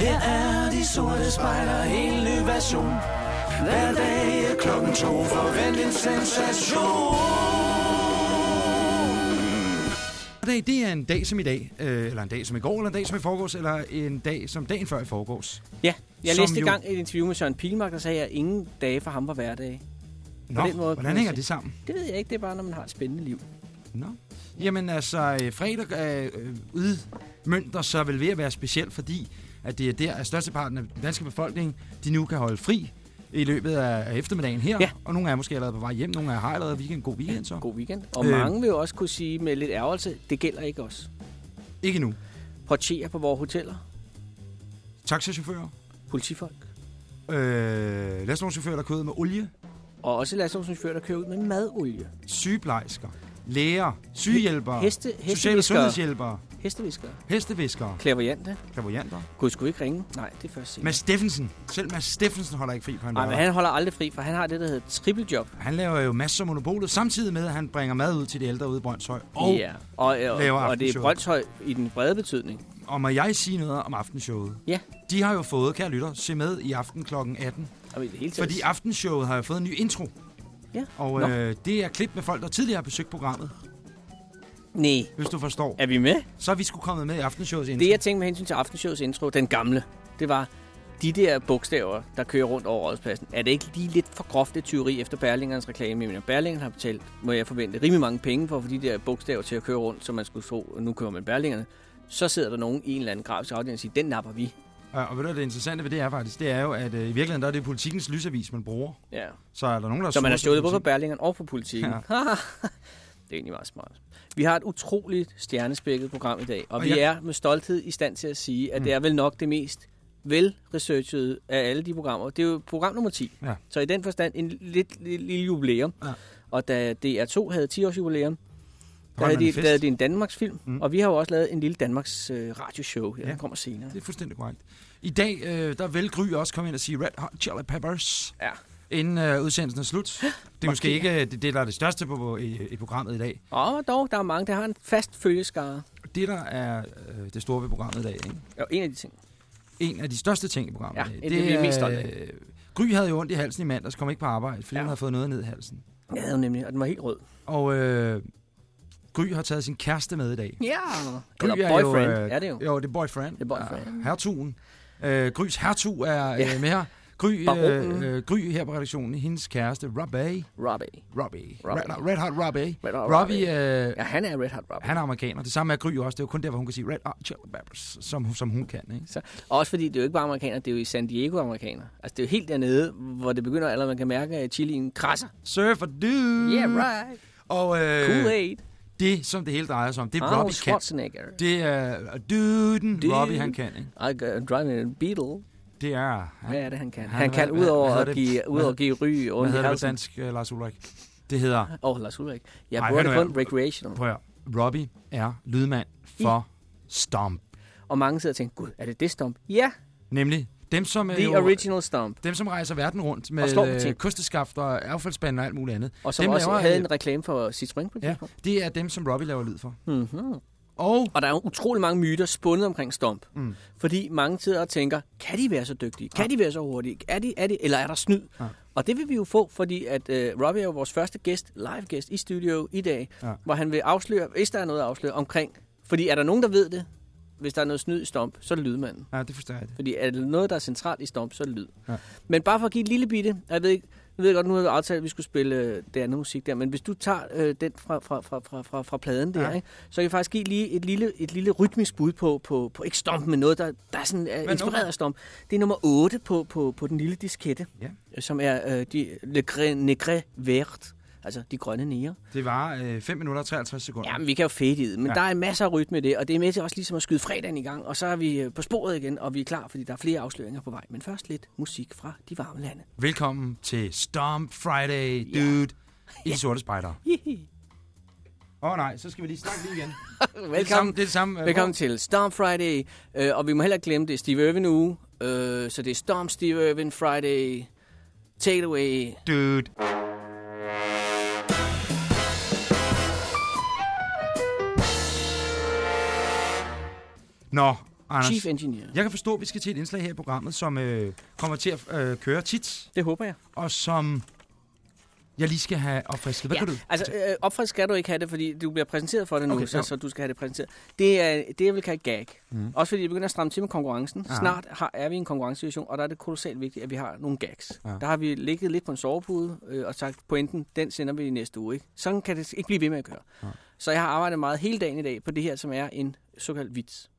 Her er de sorte spejler, en ny version. Hver dag er klokken to, forvent en sensation. Dag, det er en dag som i dag, øh, eller en dag som i går, eller en dag som i forgårs, eller en dag som dagen før i forgårs. Ja, jeg læste i gang et interview med Søren Pilmark, der sagde, at ingen dage for ham var hverdage. Nå, den måde hvordan hænger det sammen? Det ved jeg ikke, det er bare, når man har et spændende liv. Nå. Jamen altså, øh, fredag øh, øh, udmønter så vel ved at være specielt, fordi at det er der, at størsteparten af den danske befolkning, de nu kan holde fri i løbet af eftermiddagen her. Ja. Og nogle er måske allerede på vej hjem, nogle er har allerede weekend. God weekend så. God weekend. Og Øh. mange vil jo også kunne sige med lidt ærgelse, det gælder ikke os. Ikke nu. Portier på vores hoteller, Taxachauffører, politifolk, øh, lastvognchauffører, der kører ud med olie, og også lastvognchauffører, der kører ud med madolie. sygeplejersker, læger, sygehjælpere, Heste, sociale hesteviskere, sundhedshjælpere, hesteviskere, hesteviskere, klaverjante. klaverjanter. Kunne sgu ikke ringe? Nej, det er først senere. Mads Steffensen. Selv Mads Steffensen holder ikke fri på en Nej, men han holder aldrig fri, for han har det, der hedder trippeljob. Han laver jo masser af monopolet, samtidig med, at han bringer mad ud til de ældre ude i Brøndshøj. Og, ja. og, og, laver og det er. Brøndshøj i den brede betydning. og må jeg sige noget om aftenshowet? Ja. De har jo fået, kære lytter, se med i aften kl. 18. Og det hele. Fordi aftenshowet har jo fået en ny intro. Ja. Og Nå. øh, det er klip med folk, der tidligere har besøgt programmet, Nej, hvis du forstår. er vi med? Så er vi sgu kommet med i aftenshowets intro. Det, jeg tænkte med hensyn til aftenshowets intro, den gamle, det var de der bogstaver, der kører rundt over rådspladsen. Er det ikke lige lidt for groft et tyveri efter Berlingernes reklame? Men Berlingeren har betalt, må jeg forvente, rimelig mange penge for at få de der bogstaver til at køre rundt, så man skulle tro, nu kører man Berlingerne. Så sidder der nogen i en eller anden grafisk afdeling og siger, den napper vi. Ja, og ved du, det interessante ved det er faktisk, det er jo, at øh, i virkeligheden der er det politikens lysavis, man bruger. Ja. Så er der nogen, der Så man har stjålet både politik. Berlingeren og fra politikken. Ja. Ja. det er egentlig meget smart. Vi har et utroligt stjernespækket program i dag, og, Og vi jeg- er med stolthed i stand til at sige, at Mm. det er vel nok det mest velresearchede af alle de programmer. Det er jo program nummer 10. Ja. Så i den forstand en lidt lille, jubilæum. Ja. Og da DR2 havde 10 års jubilæum, der havde de lavet en Danmarks film, Mm. og vi har jo også lavet en lille Danmarks øh, radioshow her, Ja. der kommer senere. Det er fuldstændig korrekt. I dag, øh, der vil Gry også komme ind og sige Red Hot Chili Peppers, Ja. Inden øh, udsendelsen er slut. Det er måske ikke øh, det, det, der er det største på, i, i programmet i dag. Og dog, der er mange, der har en fast følgeskare. Det, der er øh, det store ved programmet i dag, ikke? Og en af de ting. en af de største ting i programmet. Ja, det er vi mest stolte af. øh, Gry havde jo ondt i halsen i mandags, kom ikke på arbejde, fordi Ja. hun havde fået noget ned i halsen. Jeg havde jo nemlig, og den var helt rød. Og øh, Gry har taget sin kæreste med i dag. Ja. Gry Eller er jo, boyfriend, øh, er det jo. Jo, det er boyfriend. Det er boyfriend. Ja, hertugen. Øh, Grys hertug er Ja. øh, med her. Gry, Baronen. øh, øh, Gry her på redaktionen, hendes kæreste, Robbie. Robbie. Robbie. Robbie. Red, Red Hot Robbie. Red Hot Robbie, øh, Ja, han er Red Hot Robbie. han er amerikaner. Det samme er Gry også. Det er jo kun der, hvor hun kan sige Red Hot Chili Peppers, som, som hun kan. Ikke? Så, og også fordi det er jo ikke bare amerikaner, det er jo i San Diego amerikaner. Altså det er jo helt dernede, hvor det begynder allerede, man kan mærke, at chilien krasser. Surfer dude. Yeah, right. Og øh, Kool-Aid. det, som det hele drejer sig om, det er Arnold Robbie kan. Det er duden, Dude. Robbie han kan. Ikke? I got driving a Beetle. Det er... Hvad er det, han kan? Han- Han, kan hvad- ud hvad- over hvad hedder at det? give, ud Hvad- at give ry Hvad ondt i hedder det på dansk, øh, Lars Ulrik? Det hedder... Åh, oh, Lars Ulrik. Jeg bruger det kun recreational. Prøv. Robbie er lydmand for Stomp. Og mange sidder og tænker, gud, er det det stomp? Ja, Nemlig dem, som, er the jo, original stomp. dem, som rejser verden rundt Og med øh, ting. kosteskafter, affaldsspande og alt muligt andet. Og som Dem også laver, havde øh, en reklame for Citroën på et Ja, det er dem, som Robbie laver lyd for. Mm-hmm. Og Og der er jo utrolig mange myter spundet omkring Stomp. Mm. Fordi mange sidder og tænker, kan de være så dygtige? Kan de være så hurtige? Er de, er de, eller er der snyd? Ja. Og det vil vi jo få, fordi at uh, Robbie er jo vores første gæst, live gæst i studio i dag, Ja. ja. hvor han vil afsløre, hvis der er noget at afsløre omkring. Fordi er der nogen, der ved det, hvis der er noget snyd i Stomp, så er det lydmanden. ja, det forstår jeg. Fordi er det noget, der er centralt i Stomp, så er det lyd. Ja. Men bare for at give et lille bitte, jeg ved ikke, jeg ved godt, nu har vi aftalt, at vi skulle spille øh, det andet musik der, men hvis du tager øh, den fra, fra, fra, fra, fra, fra pladen der, Ja. ikke, så kan jeg faktisk give lige et lille, et lille rytmisk bud på, på, på ikke stomp, men noget, der, der er sådan, er inspireret af stomp. Det er nummer 8 på, på, på den lille diskette, Ja. som er øh, de, Le Gré, Negre Vert, altså de grønne nære. Det var øh, 5 minutter og 53 sekunder. Jamen, vi kan jo fade i det, men Ja. ja. der er masser af rytme i det, og det er med til også ligesom at skyde fredagen i gang, og så er vi øh, på sporet igen, og vi er klar, fordi der er flere afsløringer på vej. Men først lidt musik fra de varme lande. Velkommen til Stomp Friday, dude, i de sorte spejder. Åh oh, nej, så skal vi lige snakke lige igen. Er det samme. Velkommen, Det det samme. øh, velkommen til Storm Friday, øh, og vi må heller ikke glemme, det er Steve Irwin uge, øh, så det er Storm Steve Irwin Friday. Take it away. Dude. Nå, Anders, Chief Engineer. jeg kan forstå, at vi skal til et indslag her i programmet, som øh, kommer til at øh, køre tit, Det håber jeg. og som jeg lige skal have opfrisket. Hvad ja, kan du? Altså, øh, opfrisk skal du ikke have det, fordi du bliver præsenteret for det nu, Okay, så, så du skal have det præsenteret. Det er det, jeg vil kalde gag. Mm. Også fordi jeg begynder at stramme til med konkurrencen. Aha. Snart har, er vi i en konkurrencesituation, og der er det kolossalt vigtigt, at vi har nogle gags. Ja. Der har vi ligget lidt på en sovepude øh, og sagt, pointen, den sender vi i næste uge. Ikke? Sådan kan det ikke blive ved med at køre. Ja. Så jeg har arbejdet meget hele dagen i dag på det her, som er en såkaldt vits.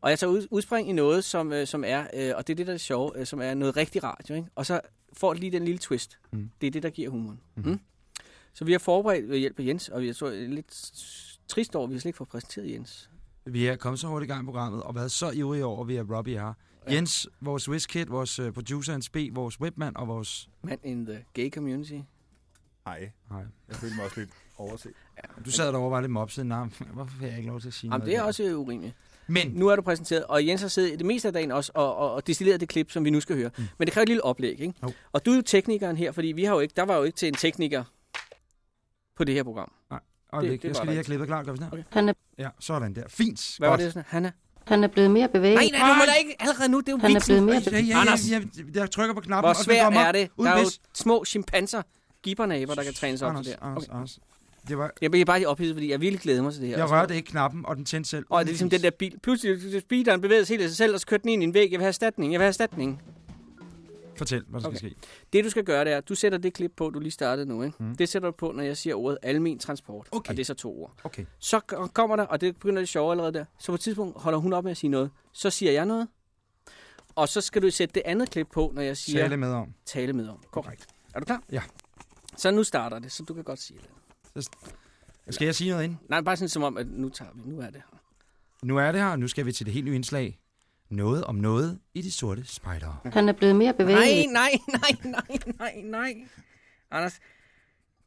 Og jeg tager ud, udspring i noget, som, øh, som er, øh, og det er det, der er sjovt, øh, som er noget rigtig radio. Ikke? Og så får det lige den lille twist. Mm. Det er det, der giver humoren. Mm. Mm. Så vi har forberedt ved hjælp af Jens, og vi er så lidt trist over, at vi har slet ikke fået præsenteret Jens. Vi er kommet så hurtigt i gang i programmet, og været så ivrige over, at vi er Robbie her. Ja. Jens, vores WizKid, vores producer, Hans B, vores webmand og vores... Man in the gay community. Hej. Nej. Jeg følte mig også lidt overset. Du sad derovre og var lidt mopset. Nej, hvorfor fik jeg ikke lov til at sige Jamen, noget? det er der? også urimeligt. Men, Nu er du præsenteret, og Jens har siddet det meste af dagen også og, og, og destilleret det klip, som vi nu skal høre. Mm. Men det kræver et lille oplæg, ikke? Jo. Og du er jo teknikeren her, fordi vi har jo ikke, der var jo ikke til en tekniker på det her program. og det- det, det jeg skal lige have klippet klar. Gør vi sådan her? Okay. Han er, Ja, sådan der. Fint. Hvad Godt. var det sådan? Hanna? han er blevet mere bevægelig. Nej, nej, du må da ikke allerede nu. Det er jo Han er blevet mere Ja, ja, ja, Anders. ja, ja, jeg trykker på knappen, Hvor svært er det? Der er jo små chimpanser, gibbernaber, der kan trænes op Anders, til det. Anders, Okay. Anders. Det var, Jeg bliver bare lige ophidset, fordi jeg virkelig glæder mig til det her. jeg rørte ikke knappen, og den tændte selv. Og det er ligesom den der bil. Pludselig speederen bevægede sig helt af sig selv, og så kørte den ind i en væg. Jeg vil have erstatning. Jeg vil have erstatning. Fortæl, hvad der Okay. skal ske. Det du skal gøre, det er, du sætter det klip på, du lige startede nu. Ikke? Mm. Det sætter du på, når jeg siger ordet almen transport. Okay. Og det er så to ord. Okay. Så kommer der, og det begynder det sjove allerede der. Så på et tidspunkt holder hun op med at sige noget. Så siger jeg noget. Og så skal du sætte det andet klip på, når jeg siger Tale med om. tale med om. Korrekt. Er du klar? Ja. Så nu starter det, så du kan godt sige det. Skal jeg sige noget ind? Nej, bare sådan som om, at nu tager vi. Nu er det her. Nu er det her, og nu skal vi til det helt nye indslag. Noget om noget i de sorte spejdere. Han er blevet mere bevægelig. Nej, nej, nej, nej, nej, nej. Anders,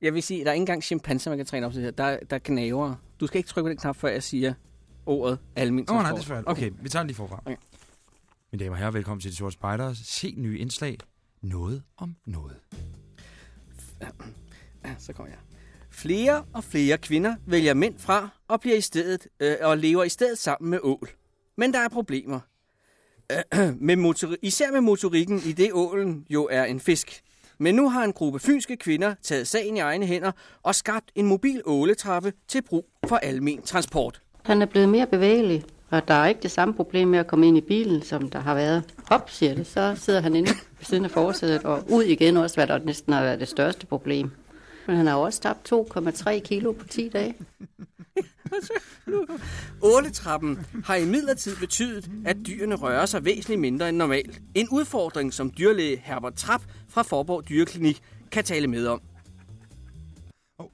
jeg vil sige, der er ikke engang chimpanser, man kan træne op til det her. Der, der er gnaver. Du skal ikke trykke på den knap, før jeg siger ordet almen Åh, oh, transport. nej, det er svært. Okay, vi tager den lige forfra. Okay. Mine damer og herrer, velkommen til de sorte spejdere. Se nye indslag. Noget om noget. Ja, så kommer jeg. Flere og flere kvinder vælger mænd fra og bliver i stedet øh, og lever i stedet sammen med ål. Men der er problemer. med motori- især med motorikken i det ålen jo er en fisk. Men nu har en gruppe fynske kvinder taget sagen i egne hænder og skabt en mobil åletrappe til brug for almen transport. Han er blevet mere bevægelig, og der er ikke det samme problem med at komme ind i bilen, som der har været. Hop, siger det, så sidder han inde ved siden af forsædet, og ud igen også, hvad der næsten har været det største problem. Men han har også tabt 2,3 kilo på 10 dage. Åletrappen har i midlertid betydet, at dyrene rører sig væsentligt mindre end normalt. En udfordring, som dyrlæge Herbert Trapp fra Forborg Dyreklinik kan tale med om.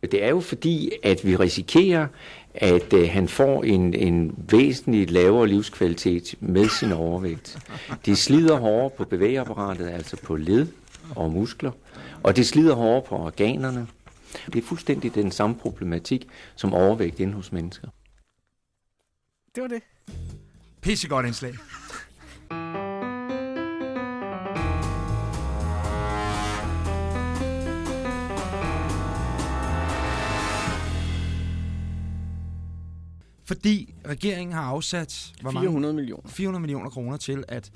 Det er jo fordi, at vi risikerer, at øh, han får en, en væsentligt lavere livskvalitet med sin overvægt. Det slider hårdere på bevægeapparatet, altså på led og muskler, og det slider hårdere på organerne. Det er fuldstændig den samme problematik som overvægt inde hos mennesker. Det var det. Pissegodt indslag. Fordi regeringen har afsat hvor mange? 400 millioner. 400 millioner kroner til, at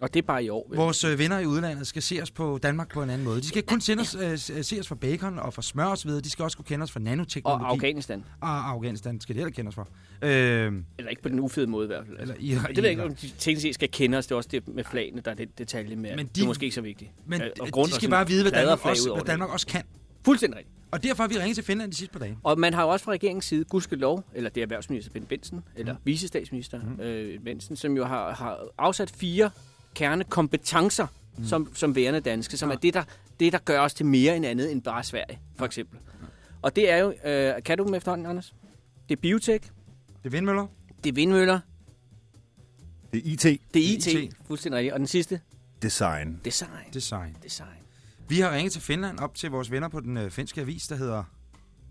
Og det er bare i år. vel? vores øh, venner i udlandet skal se os på Danmark på en anden måde. De skal ikke kun sende os, øh, se os for bacon og for smør osv., de skal også kunne kende os for nanoteknologi. Og Afghanistan. Og Afghanistan skal de heller kende os for. Øh, Eller ikke på den ufede måde i hvert fald. eller Altså. Irak. Det ved jeg ikke, om de teknisk set skal kende os. Det er også det med flagene, der er det detalje med. Men de- de, det er måske ikke så vigtigt. Men Øh, øh, grund de og skal sådan bare vide, hvad Danmark, også, hvad. Danmark også kan. Fuldstændig rigtigt. Og derfor har vi ringet til Finland de sidste par dage. Og man har jo også fra regeringens side, gudskelov, eller det er erhvervsminister Ben Benson, eller Mm. vicestatsminister øh, Benson, som jo har, har afsat fire kernekompetencer mm. som, som værende danske, som Ja. er det der, det, der gør os til mere end andet end bare Sverige, for eksempel. Og det er jo, øh, kan du dem efterhånden, Anders? Det er biotek, Det er vindmøller. det er vindmøller, Det er IT det er Det IT, er IT. fuldstændig rigtigt. Og den sidste, design. design. Design. Design. Vi har ringet til Finland op til vores venner på den øh, finske avis, der hedder...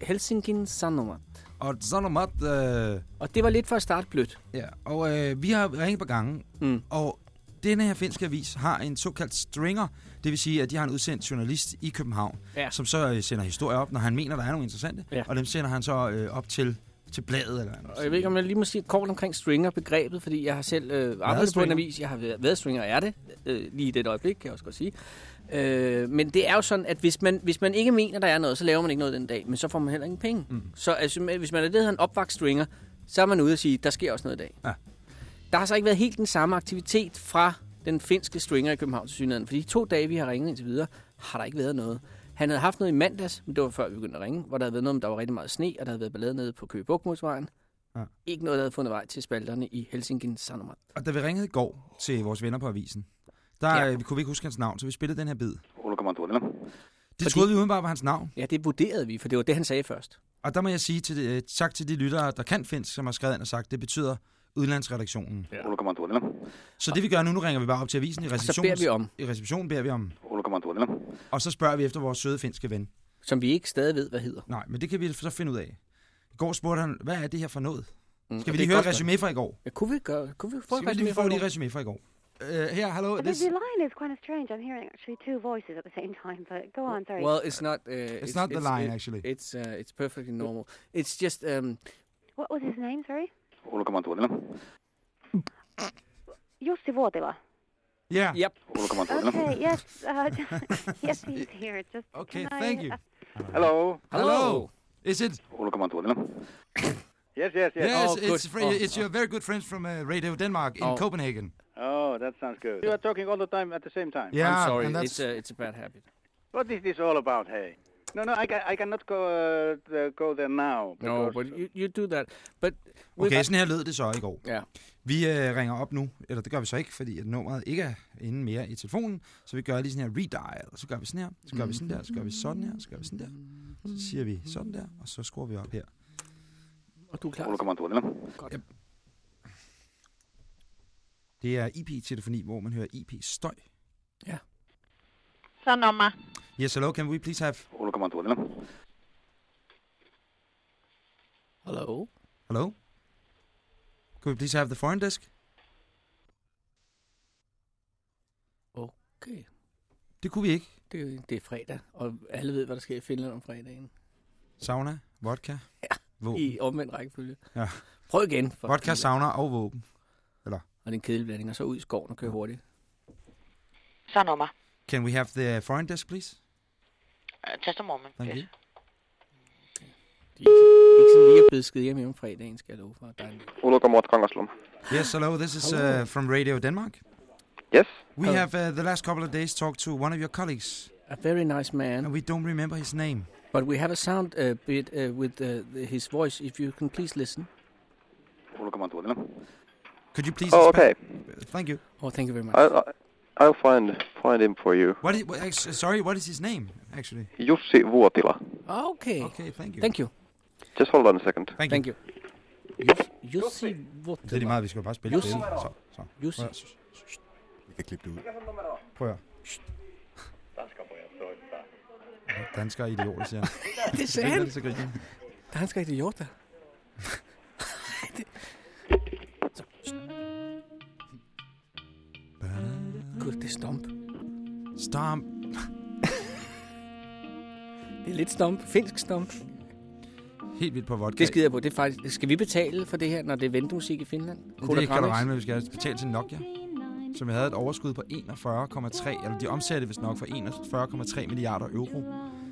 Helsingin Sanomat. Og Sanomat, øh, Og det var lidt for at starte blødt. ja, og øh, vi har ringet på gange, Mm. og denne her finske avis har en såkaldt stringer, det vil sige, at de har en udsendt journalist i København, Ja. som så øh, sender historier op, når han mener, der er nogle interessante, Ja. og dem sender han så øh, op til til bladet. Eller Og jeg ved ikke, om jeg lige må sige kort omkring stringer-begrebet, fordi jeg har selv øh, arbejdet på en avis. Jeg har været, stringer, er det øh, lige i det øjeblik, kan jeg også godt sige. Øh, men det er jo sådan, at hvis man, hvis man ikke mener, der er noget, så laver man ikke noget den dag, men så får man heller ingen penge. Mm. Så altså, hvis man er det, der hedder en opvagt stringer, så er man ude og sige, der sker også noget i dag. Ja. Der har så ikke været helt den samme aktivitet fra den finske stringer i København til synligheden. For de to dage, vi har ringet indtil videre, har der ikke været noget. Han havde haft noget i mandags, men det var før vi begyndte at ringe, hvor der havde været noget, om der var rigtig meget sne, og der havde været ballade nede på Køge Bukmodsvejen. Ja. Ikke noget, der havde fundet vej til spalterne i Helsingin Sanomat. Og da vi ringede i går til vores venner på avisen, der Ja. ja. kunne vi ikke huske hans navn, så vi spillede den her bid. Det Fordi- troede vi udenbart var hans navn. Ja, det vurderede vi, for det var det, han sagde først. Og der må jeg sige til de, tak til de lyttere, der kan finsk, som har skrevet ind og sagt, det betyder udlandsredaktionen. Tuolilla. Så det vi gør nu, nu ringer vi bare op til avisen i Og så receptionen. beder vi om, I receptionen beder vi om, og så spørger vi efter vores søde finske ven. som vi ikke stadig ved, hvad hedder. Nej, men det kan vi så finde ud af. I går spurgte han, hvad er det her for noget? Mm, Skal vi lige høre et resume fra i går? Ja, kunne vi, gøre, kunne vi få et resume fra lige i går? resume fra i går? Uh, her, hello, The, this... the line is kind of strange. I'm hearing actually two voices at the same time, but go on, sorry. Well, it's not. Uh, It's not the line, actually. It's uh, it's perfectly normal. It's just um, what was his name, sorry? Ulkomaan tuolilla. Jussi Vuotila. Yeah. yep. Ulkomaan tuolilla. Okay, yes, uh, yes, he's here. Just Okay, can I, thank you. uh, Hello. Hello. Is it? Ulkomaan tuolilla. Yes, yes, yes. Yes, Oh, good. it's, fr- Oh, it's your very good friends from uh, Radio Denmark in Oh. Copenhagen. Oh, that sounds good. You are talking all the time at the same time. Yeah, I'm sorry. and that's It's a it's a bad habit. What is this all about, hey? No, no, I, ca- I cannot go uh, go there now. No, but you, you do that. But Okay, sådan her lød det så i går. Ja. Vi øh, ringer op nu, eller det gør vi så ikke, fordi at nummeret ikke er inde mere i telefonen, så vi gør lige sådan her redial, og så gør vi sådan her, så gør vi sådan der, så gør vi sådan her, så gør vi sådan der, så siger vi sådan der, og så skruer vi op her. Og du er klar. Ulkomaan tuolilla. Det er IP-telefoni, hvor man hører IP-støj. Sanoma. Yes, hello, can we please have... Ulkomaan tuolilla. Hello. Hello? Could we please have the foreign desk? Okay. Det kunne vi ikke. Det, er- det er fredag, og alle ved, hvad der sker i Finland om fredagen. Sauna, vodka, Ja. våben. I omvendt rækkefølge. Ja. Prøv igen. For Vodka, sauna og våben. Og det er en kedelig blanding, og så ud i skoven og køre hurtigt. Sanoma. Can we have the foreign desk, please? Uh, just a moment, Thank please. you. De er ikke, ikke sådan lige at bide skide hjemme om fredagen, skal jeg love for. Der en Ulkomaat Kangaslum. Yes, hello, this is uh, from Radio Denmark. Yes. We Hello. have uh, the last couple of days talked to one of your colleagues, a very nice man. and we don't remember his name. But we have a sound uh, bit uh, with uh, his voice. If you can please listen. Ulkomaan tuolilla. Could you please? Oh, spell- okay. Thank you. Oh, thank you very much. I, I, I'll find find him for you. What? Is, what ex- sorry, what is his name? Actually. Jussi Vuotila. Okay. Okay, thank you. Thank you. Just hold on a second. Thank, Thank you. you. Jus- Jussi Det er lige Vuotila. meget, vi skal jo bare spille Jussi. Så, så. Jussi. Prøv at- Vi kan klippe det ud. Prøv at. Dansker er idioter, siger han. Det sagde Griner han. det, så der. Gud, det er stomp. Stomp. Det er lidt stomp. Finsk stomp. Helt vildt på vodka. Det skider jeg på. Det er faktisk... Skal vi betale for det her, når det er ventemusik i Finland? Det kan du regne med, vi skal betale til Nokia. Som havde et overskud på 41,3, eller de omsatte vist nok for 41,3 milliarder euro.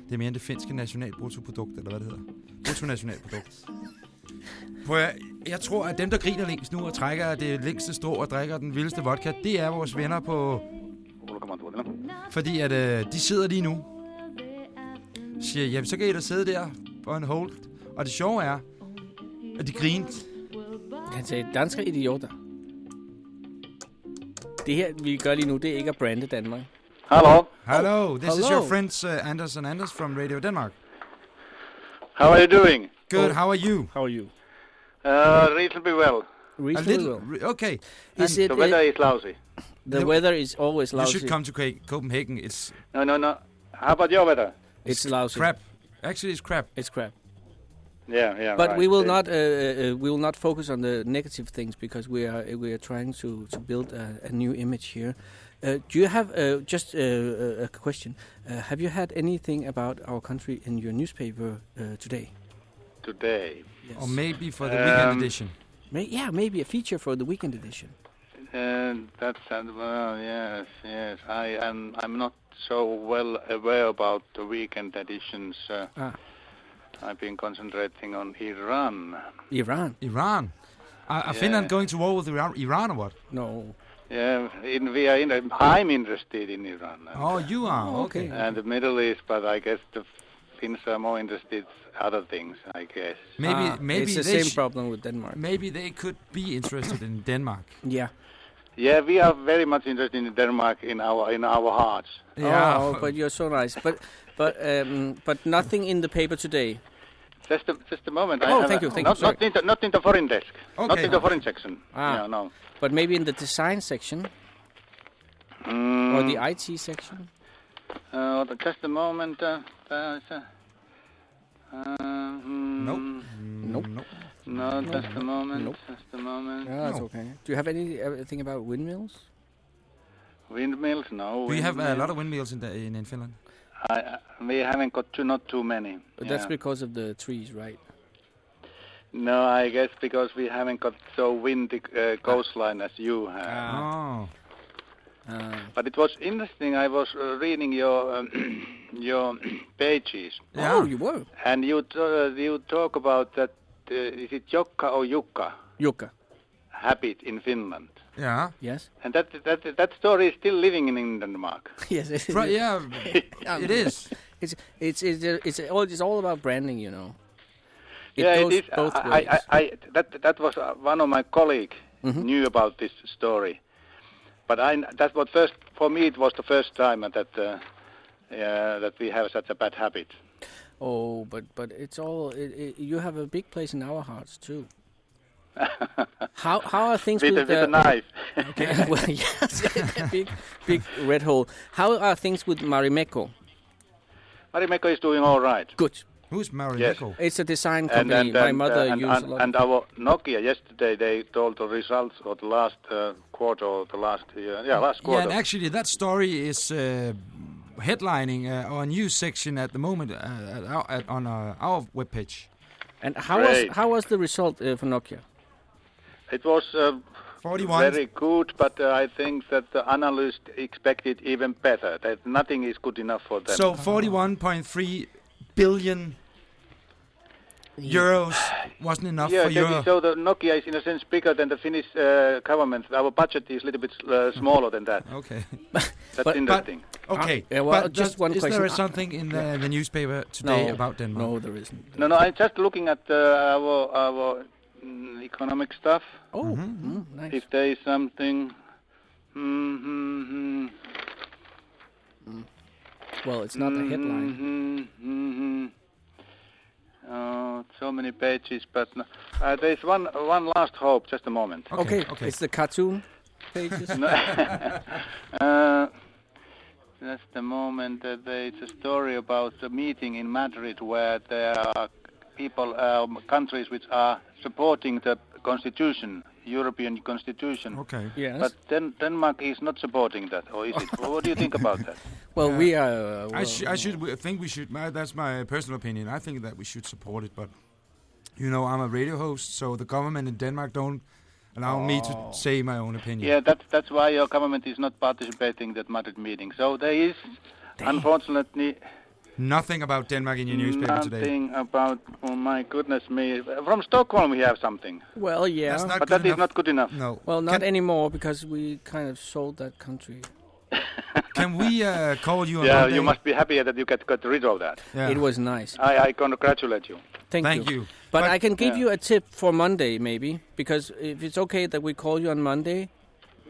Det er mere end det finske nationalbruttoprodukt, eller hvad det hedder. Bruttonationalprodukt. Prøv at, jeg tror, at dem, der griner længst nu og trækker det længste strå og drikker den vildeste vodka, det er vores venner på... Fordi at øh, de sidder lige nu. Siger, jamen så kan I da sidde der på en hold. Og det sjove er, at de grinte. Han sagde, dansker idioter. Det her, vi gør lige nu, det er ikke at brande Danmark. Hello. Hello, this is hello. your friends uh, Anders and Anders from Radio Denmark. How are you doing? Good, Oh. how are you? How are you? Uh, reasonably well. A Reasonably little, well. re- okay. Is And it, The weather uh, is lousy. The No, weather is always lousy. you should come to Copenhagen. It's No, no, no. How about your weather? It's lousy. crap. Actually, it's crap. It's crap. Yeah, yeah. But right. we will Uh, not uh, uh, we will not focus on the negative things because we are we are trying to to build a, a new image here. Uh, do you have uh, just uh, a a question? Uh, have you had anything about our country in your newspaper uh, today? today. Or maybe for the weekend Um, edition. May, yeah, maybe a feature for the weekend edition. Uh, that's uh, well, yes, yes. I am. I'm not so well aware about the weekend editions. Uh, Ah. I've been concentrating on Iran. Iran. Iran. Are, are Yeah. Finland going to war with Iran, Iran or what? No. Yeah, in, we are in, I'm interested in Iran. and- Oh, you are. Oh, okay. okay. And the Middle East, but I guess the Finns are more interested other things. I guess. Maybe, Ah, maybe it's the they same sh- problem with Denmark. Maybe they could be interested in Denmark. Yeah. Yeah, we are very much interested in Denmark in our in our hearts. Oh, but you're so nice. But but um, but nothing in the paper today. Just a, just a moment. Oh, have thank you, thank not, you. Not in the, not in the foreign desk. Okay. Not in the foreign section. Ah. Yeah, no. But maybe in the design section Mm, or the IT section. uh, just a moment. Uh, there's uh, mm, Nope. Nope. Nope. No, just a moment. Nope. Just a moment. Yeah, that's No. okay. Do you have any anything about windmills? Windmills? No. Do you have a lot of windmills in, the, in, in Finland? I, uh, we haven't got too, not too many. But That's because of the trees, right? No, I guess because we haven't got so windy uh, coastline as you have. Oh. Uh, But it was interesting. I was uh, reading your um, your pages, Yeah. Oh, you were. and you t- uh, you talk about that. Uh, is it Jokka or Jukka Jukka. habit in Finland? Yeah. Yes. And that that that story is still living in Denmark. yes. It, Pro- yeah, Um, it is. It's it's it's it's all it's all about branding, you know. It yeah, goes it is. both I, ways. I, I, that that was uh, one of my colleague Mhm. knew about this story, but I that was first for me. It was the first time that uh, yeah, that we have such a bad habit. Oh, but but it's all it, it, you have a big place in our hearts too. How how are things with, with, a, with uh, knife. Okay, well, yes, big big red hole. How are things with Marimekko? Marimekko is doing all right. Good. Who's Mary Yes. It's a design And, company. and, My and, mother uh, and, used and, a lot. and our Nokia yesterday they told the results of the last uh, quarter or the last year. Yeah, last Yeah, quarter. and actually, that story is uh, headlining uh, our news section at the moment uh, at our, at, on our, our webpage. And how was how was the result uh, for Nokia? It was uh, 41. very good, but uh, I think that the analyst expected even better. That nothing is good enough for them. So 41.3 billion euros wasn't enough yeah, for that so the Nokia is in a sense bigger than the Finnish uh, government. Our budget is a little bit uh, smaller than that. Okay. That's But- interesting. Okay. Uh, yeah, well, but just does- one is question. there something in the, the newspaper today no, about Denmark? No, there isn't. no, no, I'm just looking at uh, our our mm, economic stuff. Oh, Mm-hmm. mm, nice. If there is something. Hmm, hmm, hmm. Well, it's not a headline. Oh, so many pages, but no. uh, there is one one last hope. Just a moment. Okay, okay. it's the cartoon pages. Uh, just a moment. Uh, there is a story about a meeting in Madrid where there are people, um, countries which are supporting the constitution, European constitution. Okay. yes. But Den- Denmark is not supporting that, or is it? what do you think about that? well, we are. Uh, I, sh- I should I think we should. My, that's my personal opinion. I think that we should support it, but you know, I'm a radio host, so the government in Denmark don't allow me to say my own opinion. Yeah, that's that's why your government is not participating in that Madrid meeting. So there is, unfortunately, Nothing about Denmark in your newspaper today. nothing about. Oh my goodness me! From Stockholm we have something, well, yeah. That's not but good that is enough. not good enough. No. well, not can, anymore because we kind of sold that country. can we uh, call you on Yeah, you must be happy that you get got rid of that. Yeah. It was nice. I, I congratulate you. Thank, Thank you. But, But- I can give Yeah. you a tip for Monday, maybe, because if it's okay that we call you on Monday,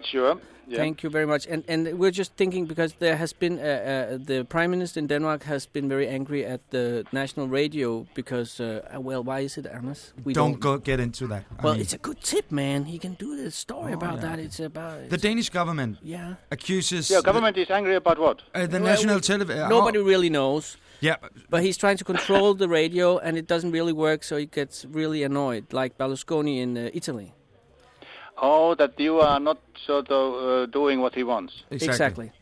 Sure. Yeah. thank you very much. And and we're just thinking because there has been uh, uh, the prime minister in Denmark has been very angry at the national radio because uh, uh, well, why is it, Anders? We don't, go get into that. I Well, mean, it's a good tip, man. He can do the story Oh, about yeah. that. It's about the Danish government yeah. accuses Yeah, government is angry about what? the, uh, the Well, national television. Nobody really knows. yeah, But he's trying to control the radio, and it doesn't really work, so he gets really annoyed, like Berlusconi in uh, Italy. Oh, that you are not sort of uh, doing what he wants. exactly.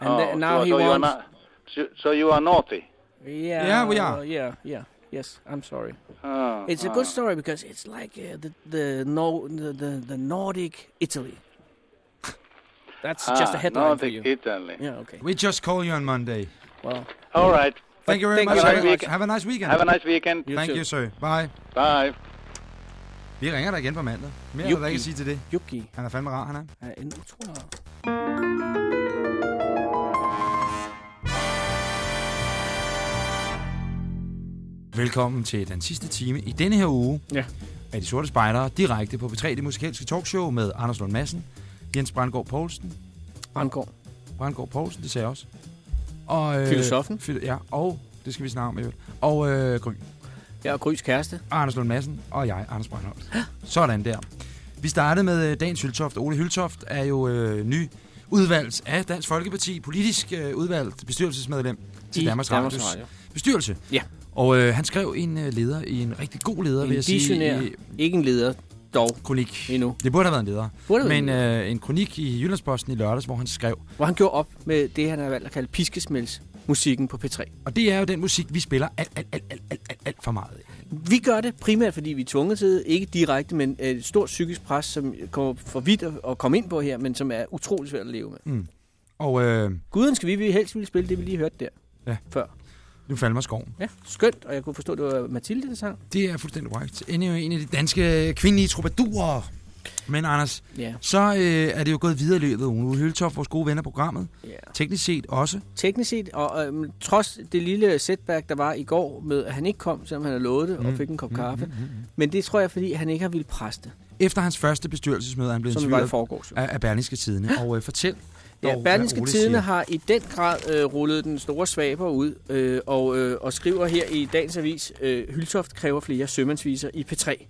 And oh, the- now so, he so you are wants. not, so, so you are naughty. Yeah. Yeah, we are. Yeah, yeah. Yes, I'm sorry. Oh, It's a oh. good story because it's like uh, the the, no, the the the Nordic Italy. That's just a Ah, headline for Nordic you. Italy. Yeah, okay. We just call you on Monday. Well, All right. Thank you very Thank much. you Have, very a- much. have a nice weekend. Have a nice weekend. You Thank too. you, sir. Bye. Bye. Vi ringer dig igen på mandag. Mere er der Yuki. ikke at sige til det. Yuki Han er fandme rar, han er. er en utrolig... Velkommen til den sidste time i denne her uge Ja. af De Sorte Spejdere, direkte på B3, det musikalske talkshow med Anders Lund Madsen, Jens Brandgaard Poulsen, Brandgaard. Brandgaard Poulsen, det sagde jeg også. Og, øh, Filosofen. Fil- ja, og det skal vi snakke om. Og øh, Gry, Jeg er Grys kæreste. Anders Lund Madsen, og jeg, Anders Brandholt. Sådan der. Vi startede med øh, Dagens Hyltoft. Ole Hyltoft er jo øh, ny udvalgt af Dansk Folkeparti, politisk øh, udvalgt bestyrelsesmedlem til I Danmarks Danmarks Radio. bestyrelse. Ja. Og øh, han skrev en øh, leder, i en rigtig god leder, vil En jeg sige, visionær. i Ikke en leder, dog kronik. endnu. Det burde have været en leder. Burde Men en øh, en kronik i Jyllandsposten i lørdags, hvor han skrev, Hvor han gjorde op med det, han har valgt at kalde piskesmælds musikken på P3. og det er jo den musik, vi spiller alt, alt, alt, alt, alt, alt, alt for meget af. Vi gør det primært, fordi vi er tvunget til det. Ikke direkte, men et stort psykisk pres, som kommer for vidt at- komme ind på her, men som er utrolig svært at leve med. Og øh, Guden skal vi, vi helst ville spille det, vi lige hørte der Ja. før. nu falder mig skoven. Ja, skønt, og jeg kunne forstå, at det var Mathilde, der sang. Det er fuldstændig korrekt. En er jo en af de danske kvindelige troubadurer. Men Anders, Ja. så øh, er det jo gået videre i løbet af ugen. Uwe Høltoft, vores gode ven af programmet. ja. Teknisk set også. Teknisk set, og øhm, trods det lille setback, der var i går med, at han ikke kom, selvom han havde lovet det, og Mm, fik en kop mm, kaffe. mm, mm, mm. Men det tror jeg, fordi han ikke har ville presse det, Efter hans første bestyrelsesmøde er han blevet i interviewet af, af Berlingske Tidene. Og øh, fortæl Ja, Berlingske Tidene har i den grad øh, rullet den store svaber ud, øh, og, øh, og skriver her i dagens avis, øh, Hyltoft kræver flere sømandsviser i P3.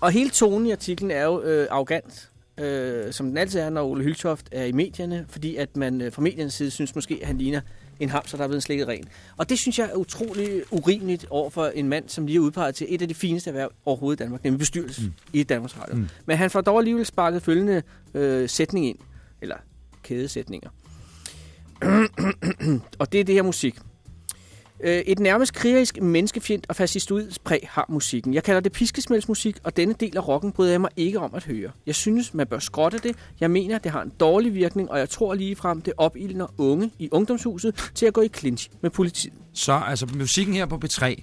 Og hele tonen i artiklen er jo øh, arrogant, øh, som den altid er, når Ole Hyltoft er i medierne, fordi at man øh, fra mediernes side synes måske, at han ligner en hamster, der er blevet slikket ren. Og det synes jeg er utrolig urimeligt over for en mand, som lige er udpeget til et af de fineste erhverv overhovedet i Danmark, nemlig bestyrelse Mm. i Danmarks Radio. Mm. Men han får dog alligevel sparket følgende øh, sætning ind, eller kædesætninger. og det er det her musik. Øh, Et nærmest krigerisk, menneskefjendt og fascistoids præg har musikken. Jeg kalder det piskesmældsmusik, og denne del af rocken bryder jeg mig ikke om at høre. Jeg synes, man bør skrotte det. Jeg mener, det har en dårlig virkning, og jeg tror ligefrem, det opildner unge i ungdomshuset til at gå i clinch med politiet. Så altså musikken her på B3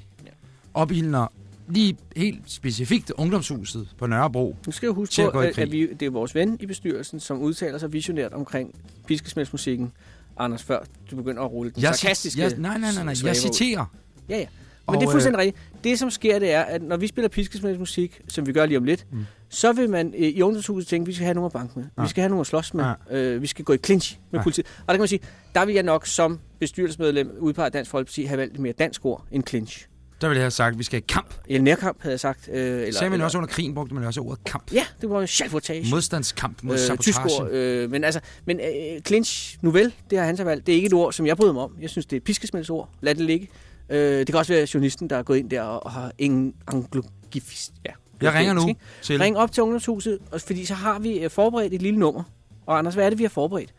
opildner lige helt specifikt ungdomshuset på Nørrebro. Nu skal jeg huske at på, at, krig. at vi, det er vores ven i bestyrelsen, som udtaler sig visionært omkring piskesmældsmusikken. Anders, før du begynder at rulle den Jeg, sarkastiske jeg, nej, nej, nej, nej. Jeg ud. citerer. Ja, ja. Men Og, det er øh, fuldstændig rigtigt. Det, som sker, det er, at når vi spiller piskesmældsmusik, som vi gør lige om lidt, Mm. så vil man øh, i ungdomshuset tænke, vi skal have nogen at banke med. Ja. Vi skal have nogen at slås med. Ja. Øh, vi skal gå i clinch med Ja. politiet. Og der kan man sige, der vil jeg nok som bestyrelsesmedlem udpeget Dansk Folkeparti have valgt mere dansk ord end clinch. Der ville jeg have sagt, at vi skal i kamp. Eller nærkamp, havde jeg sagt. Øh, eller, Sagde man eller, også under krigen, brugte man også ordet kamp. Ja, det var jo salvotage. Modstandskamp mod øh, sabotage. ord. Øh, men altså, men øh, clinch, nu vel, det har han så valgt. Det er ikke et ord, som jeg bryder mig om. Jeg synes, det er et piskesmældsord. Lad det ligge. Øh, det kan også være journalisten, der er gået ind der og, har ingen anglogifist. Ja. Jeg ringer nu til... Ring op til ungdomshuset, fordi så har vi øh, forberedt et lille nummer. Og Anders, hvad er det, vi har forberedt?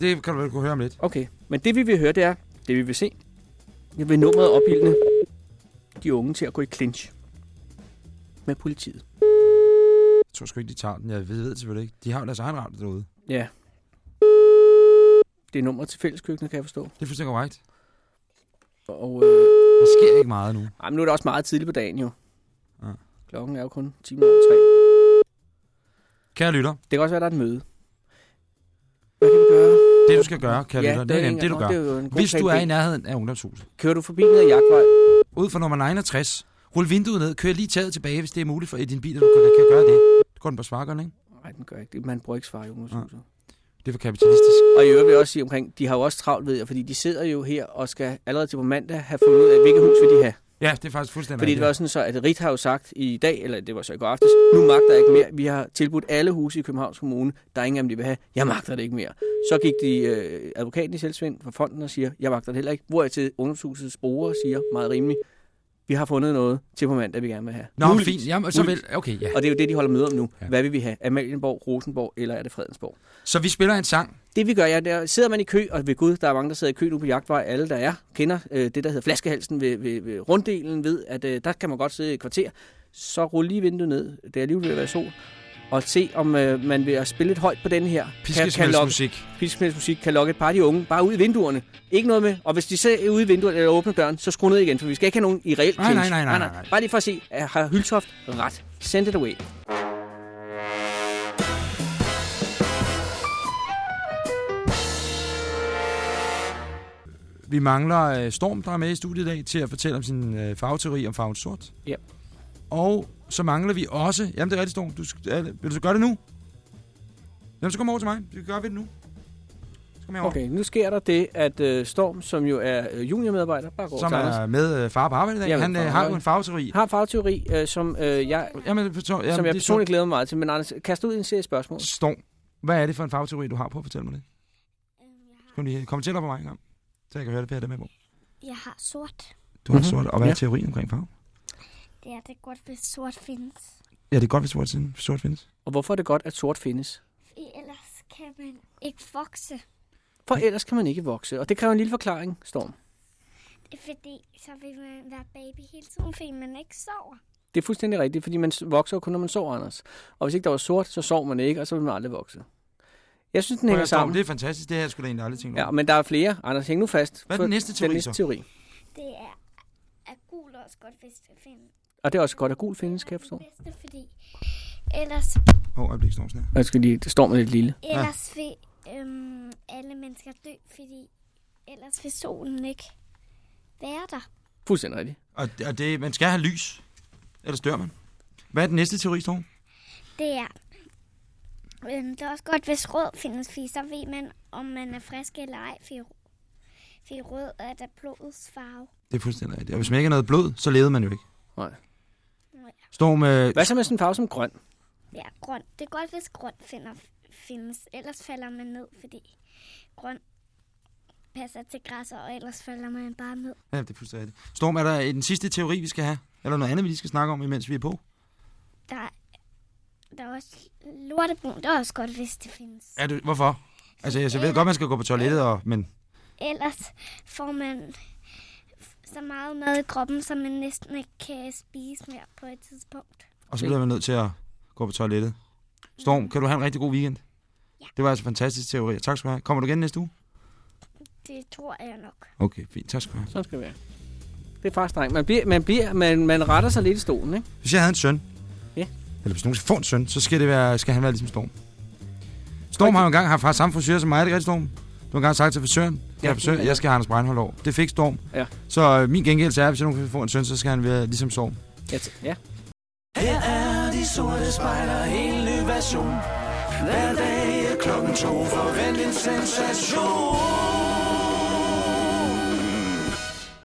Det kan du vel kunne høre om lidt. Okay, men det vi vil høre, det er, det vi vil se, det vil nummeret opildne de unge til at gå i clinch med politiet. Jeg tror sgu ikke, de tager den. Jeg ved, ved det selvfølgelig ikke. De har jo deres egen radio derude. Ja. Det er nummeret til fælleskøkkenet, kan jeg forstå. Det er fuldstændig korrekt. Og øh, Der sker ikke meget nu. ej, men nu er det også meget tidligt på dagen jo. Ja. Klokken er jo kun 10 minutter over 3. Kære lytter, Det kan også være, der er et møde. Hvad kan vi gøre? det du skal gøre, kære ja, lytter, det er nemt, det du gør. Det Hvis du er i nærheden af ungdomshuset, Kører du forbi ned ad jagtvej? Ud for nummer 69, rul vinduet ned, kør lige taget tilbage, hvis det er muligt for i din bil, at du kan, kan gøre det. Du går den på svargeren, ikke? Nej, den gør ikke det. Man bruger ikke svar i ungdomshuset. Det er for kapitalistisk. Og i øvrigt vil jeg også sige omkring, de har jo også travlt, ved jeg, fordi de sidder jo her og skal allerede til på mandag have fundet ud af, hvilket hus vil de have. Ja, det er faktisk fuldstændig Fordi det var sådan så, at Rit har jo sagt i dag, eller det var så i går aftes, nu magter jeg ikke mere. Vi har tilbudt alle huse i Københavns Kommune. Der er ingen af dem, de vil have. Jeg magter det ikke mere. Så gik de øh, advokaten i selvsvind fra fonden og siger, jeg magter det heller ikke. Hvor jeg til ungdomshusets brugere siger, meget rimeligt, Vi har fundet noget til på mandag, vi gerne vil have. Nå, Muligvis. fint. Jamen, så Muligvis. okay, ja. Og det er jo det, de holder møde om nu. Ja. Hvad vil vi have? Amalienborg, Rosenborg eller er det Fredensborg? Så vi spiller en sang. Det vi gør, ja, der sidder man i kø, og ved Gud, der er mange, der sidder i kø nu på jagtvej. Alle, der er, kender øh, det, der hedder flaskehalsen ved, ved, ved runddelen, ved, at øh, der kan man godt sidde i kvarter. Så rul lige vinduet ned, det er alligevel ved at være sol, og se, om øh, man vil spille lidt højt på den her. Piskesmældsmusik. Piskesmældsmusik kan lokke et par af de unge bare ud i vinduerne. Ikke noget med, og hvis de ser ude i vinduet eller åbner døren, så skru ned igen, for vi skal ikke have nogen i reelt Nej, nej, nej, nej, nej. Bare lige for at se, at har Hyltoft ret. Send it away. Vi mangler øh, Storm, der er med i studiet i dag, til at fortælle om sin øh, farveteori om farven sort. Ja. Og så mangler vi også... Jamen, det er rigtigt, Storm. Du, sk- er, vil du så gøre det nu? Jamen, så kom over til mig. Vi gør vi det nu. Så kom herover. Okay, nu sker der det, at øh, Storm, som jo er øh, juniormedarbejder, bare går Som til Anders. er med øh, far på arbejde i dag. Jamen, Han øh, har jo en farveteori. har en fagteori, øh, som, øh, jeg, Jamen, forstår, jamen, som jeg er personligt glæder mig meget til. Men Anders, kast ud en serie spørgsmål. så- Storm. Hvad er det for en farveteori, du har på? Fortæl mig det. Skal du lige komme til dig på mig en gang? Så jeg kan høre det, hvad jeg er med på. Jeg har sort. Du har Mhm. sort. Og hvad er Ja. teorien omkring farve? Det er det godt, hvis sort findes. Ja, det er godt, hvis sort, sort findes. Og hvorfor er det godt, at sort findes? Fordi ellers kan man ikke vokse. For ellers kan man ikke vokse. Og det kræver en lille forklaring, Storm. Det er fordi, så vil man være baby hele tiden, fordi man ikke sover. Det er fuldstændig rigtigt, fordi man vokser kun, når man sover, Anders. Og hvis ikke der var sort, så sov man ikke, og så vil man aldrig vokse. Jeg synes, den hænger at, Storm, sammen. Det er fantastisk. Det her skulle jeg egentlig aldrig tænkt over. Ja, men der er flere. Anders, hæng nu fast. Hvad er for den næste teori Den næste så? teori. Det er, er gul også godt, hvis det findes. Og det er også godt, at gul findes, kan jeg forstå. Det bedste, fordi ellers, Åh, oh, øjeblik, Storm, sådan her. Jeg skal lige, det står med lidt lille. ellers vil øhm, alle mennesker dø, fordi ellers vil solen ikke være der. Fuldstændig rigtigt. Og, og det, man skal have lys, ellers dør man. Hvad er den næste teori, Storm? Det er, øhm, det er også godt, hvis rød findes, fordi så ved man, om man er frisk eller ej, fordi, fordi rød er der blodets farve. Det er fuldstændig rigtigt. Og hvis man ikke har noget blod, så levede man jo ikke. Nej. Storm, øh, Hvad så med sådan en farve som grøn? Ja, grøn. Det er godt, hvis grøn finder, findes. Ellers falder man ned, fordi grøn passer til græsser, og ellers falder man bare ned. ja, det er fuldstændig. Storm, er der den sidste teori, vi skal have? Eller noget andet, vi lige skal snakke om, imens vi er på? Der, er- der er også lortebrun. Det er også godt, hvis det findes. Er du, hvorfor? Altså, jeg ved godt, man skal gå på toilettet, og, men Ellers får man så meget mad i kroppen, så man næsten ikke kan spise mere på et tidspunkt. og så bliver man nødt til at gå på toilettet. Storm, kan du have en rigtig god weekend? Ja. Det var altså fantastisk teori. Tak skal du have. Kommer du igen næste uge? Det tror jeg nok. Okay, fint. Tak skal du have. Sådan skal det være. Det er faktisk strengt. Man, bliver, man, bliver, man, man retter sig lidt i stolen, ikke? Hvis jeg havde en søn, Ja. eller hvis nogen skal få en søn, så skal, det være, skal han være ligesom Storm. Storm har jo engang haft fra samme frisør som mig, er det rigtigt, Storm? Du har engang sagt til frisøren, Ja, ja, frisør, jeg skal have Anders Breinholt over. Det fik Storm. Ja. Så øh, min gengældelse er, at hvis jeg nogen kan få en søn, så skal han være ligesom Storm. Ja, ja. Her er de sorte spejler, en ny version. Hver dag er klokken to, forvent en sensation.